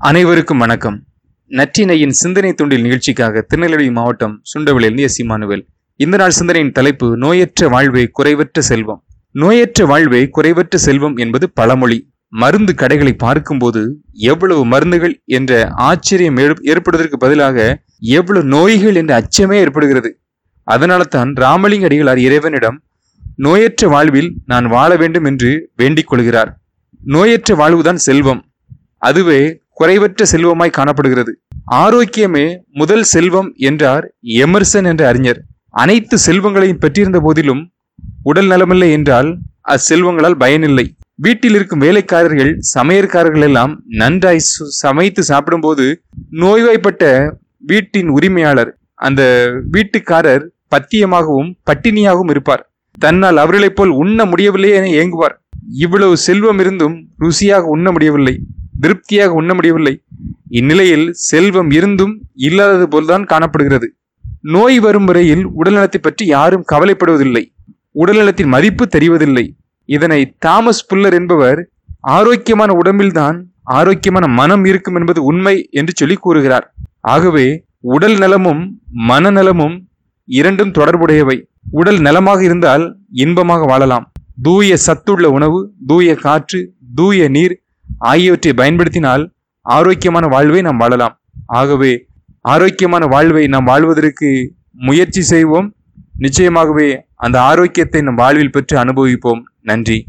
அனைவருக்கும் வணக்கம். நற்றினையின் சிந்தனை தொண்டில் நிகழ்ச்சிக்காக திருநெல்வேலி மாவட்டம் சுண்டவளிலிருந்து எஸ் இமானுவேல் இந்த நாள் சிந்தனையின் தலைப்பு நோயற்ற வாழ்வே குறைவற்ற செல்வம். நோயற்ற வாழ்வே குறைவற்ற செல்வம் என்பது பழமொழி. மருந்து கடைகளை பார்க்கும்போது எவ்வளவு மருந்துகள் என்ற ஆச்சரியம் ஏற்ப- ஏற்படுவதற்கு பதிலாக எவ்வளவு நோய்கள் என்ற அச்சமே ஏற்படுகிறது. அதனால தான் ராமலிங்க அடிகளார் இறைவனிடம் நோயற்ற வாழ்வில் நான் வாழ வேண்டும் என்று வேண்டிக் கொள்கிறார். நோயற்ற வாழ்வுதான் செல்வம். அதுவே குறைவற்ற செல்வமாய் காணப்படுகிறது. ஆரோக்கியமே முதல் செல்வம் என்றார் எமர்சன் என்ற அறிஞர். அனைத்து செல்வங்களையும் பெற்றிருந்த போதிலும் உடல் நலமில்லை என்றால் அச்செல்வங்களால் பயனில்லை. வீட்டில் இருக்கும் வேலைக்காரர்கள் சமையற்காரர்கள் எல்லாம் நன்றாய் சு- சமைத்து சாப்பிடும்போது நோய்வாய்ப்பட்ட வீட்டின் உரிமையாளர் அந்த வீட்டுக்காரர் பத்தியமாகவும் பட்டினியாகவும் இருப்பார். தன்னால் அவர்களைப் போல் உண்ண முடியவில்லை என ஏங்குவார். இவ்வளவு செல்வம் இருந்தும் ருசியாக உண்ண முடியவில்லை. திருப்தியாக உண்ண முடியவில்லை. இந்நிலையில் செல்வம் இருந்தும் இல்லாதது போல்தான் காணப்படுகிறது. நோய் வரும் வரையில் உடல்நலத்தை பற்றி யாரும் கவலைப்படுவதில்லை. உடல்நலத்தின் மதிப்பு தெரிவதில்லை. இதனை தாமஸ் புல்லர் என்பவர் ஆரோக்கியமான உடம்பில்தான் ஆரோக்கியமான மனம் இருக்கும் என்பது உண்மை என்று சொல்லி கூறுகிறார். ஆகவே உடல் நலமும் மனநலமும் இரண்டும் தொடர்புடையவை. உடல் நலமாக இருந்தால் இன்பமாக வாழலாம். தூய சத்துள்ள உணவு தூய காற்று தூய நீர் ஆகியவற்றை பயன்படுத்தினால் ஆரோக்கியமான வாழ்வை நாம் வாழலாம். ஆகவே ஆரோக்கியமான வாழ்வை நாம் வாழ்வதற்கு முயற்சி செய்வோம். நிச்சயமாகவே அந்த ஆரோக்கியத்தை நம் வாழ்வில் பெற்று அனுபவிப்போம். நன்றி.